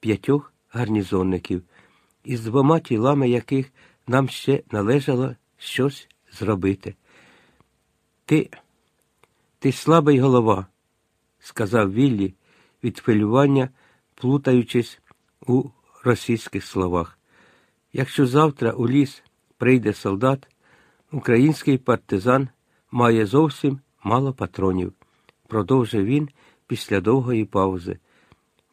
п'ятьох гарнізонників, із двома тілами яких нам ще належало щось зробити. Ти, ти слабий голова, сказав Віллі від хвилювання, плутаючись у російських словах. Якщо завтра у ліс прийде солдат, український партизан має зовсім мало патронів, продовжив він після довгої паузи.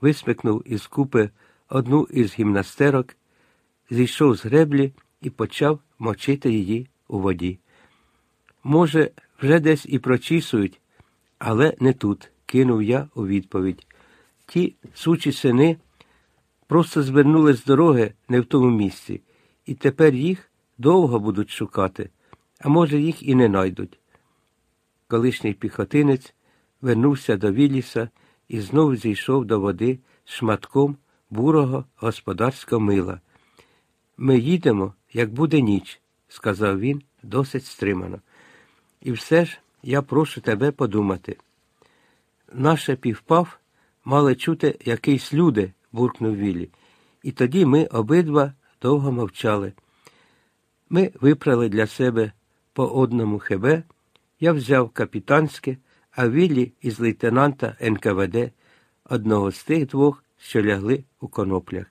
Висмикнув із купи одну із гімнастерок, зійшов з греблі і почав мочити її у воді. Може, вже десь і прочісують, але не тут, кинув я у відповідь. Ті сучі сини просто звернули з дороги не в тому місці, і тепер їх довго будуть шукати, а може, їх і не найдуть. Колишній піхотинець вернувся до Вілліса і знов зійшов до води шматком бурого господарського мила. Ми їдемо, як буде ніч, сказав він досить стримано. І все ж я прошу тебе подумати. Наше півпав мали чути якийсь люди, буркнув Віллі, і тоді ми обидва довго мовчали. Ми випрали для себе по одному хебе, я взяв капітанське, а Віллі із лейтенанта НКВД, одного з тих двох, що лягли у коноплях.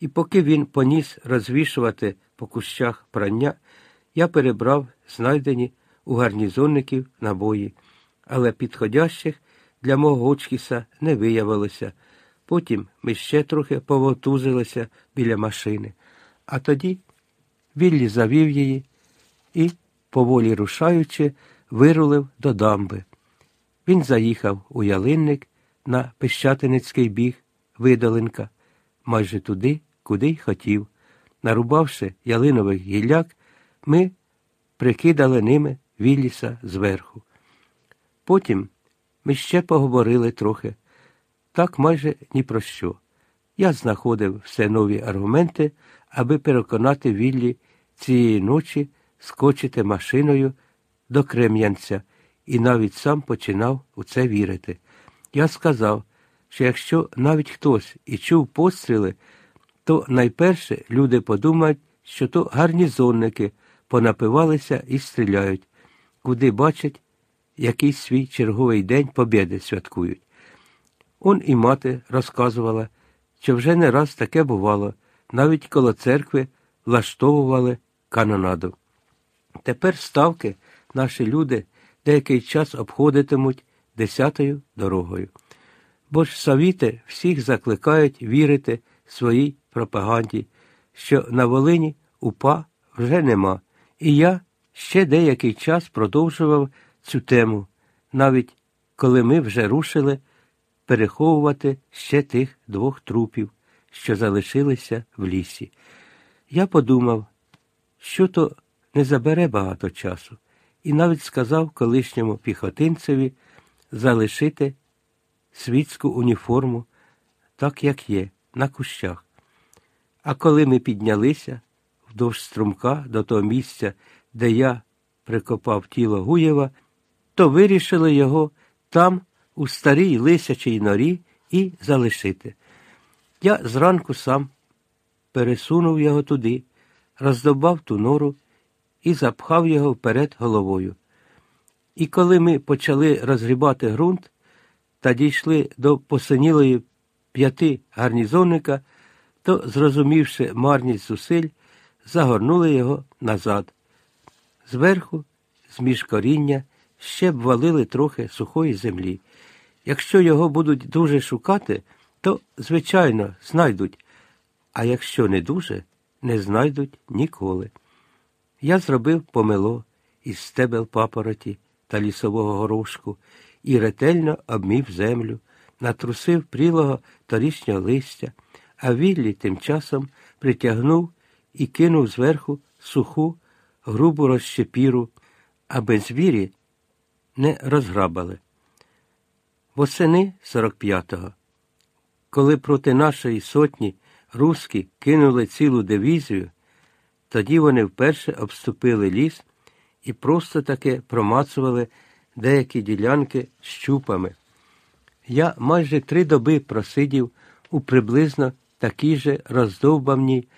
І поки він поніс розвішувати по кущах прання, я перебрав знайдені у гарнізонників набої, але підходящих для мого Гочкіса не виявилося. Потім ми ще трохи повотузилися біля машини, а тоді Віллі завів її і, поволі рушаючи, вирулив до дамби. Він заїхав у ялинник на Пещатиницький біг, видолинка, майже туди, куди й хотів. Нарубавши ялинових гілляк, ми прикидали ними Вілліса зверху. Потім ми ще поговорили трохи, так майже ні про що. Я знаходив все нові аргументи, аби переконати Віллі цієї ночі скочити машиною до Крем'янця і навіть сам починав у це вірити. Я сказав, що якщо навіть хтось і чув постріли, то найперше люди подумають, що то гарнізонники понапивалися і стріляють, куди бачать, який свій черговий день побєди святкують. Он і мати розказувала, що вже не раз таке бувало, навіть коло церкви влаштовували канонаду. Тепер ставки наші люди деякий час обходитимуть десятою дорогою. Бо ж совіти всіх закликають вірити своїй пропаганді, що на Волині упа вже нема, і я ще деякий час продовжував цю тему, навіть коли ми вже рушили переховувати ще тих двох трупів, що залишилися в лісі. Я подумав, що то не забере багато часу, і навіть сказав колишньому піхотинцеві залишити світську уніформу, так як є, на кущах. А коли ми піднялися вдовж струмка до того місця, де я прикопав тіло Гуєва, то вирішили його там, у старій лисячій норі, і залишити. Я зранку сам пересунув його туди, роздобав ту нору і запхав його вперед головою. І коли ми почали розгрібати ґрунт та дійшли до посинілої п'яти гарнізонника, то, зрозумівши марність зусиль, загорнули його назад. Зверху, з між коріння, ще б валили трохи сухої землі. Якщо його будуть дуже шукати, то, звичайно, знайдуть, а якщо не дуже, не знайдуть ніколи. Я зробив помило із стебел папороті та лісового горошку і ретельно обмів землю, натрусив прілого торічнього листя, а Віллі тим часом притягнув і кинув зверху суху, грубу розщепіру, аби звірі не розграбали. Восени 45-го, коли проти нашої сотні руски кинули цілу дивізію, тоді вони вперше обступили ліс і просто таки промацували деякі ділянки щупами. Я майже три доби просидів у приблизно такій же роздовбаній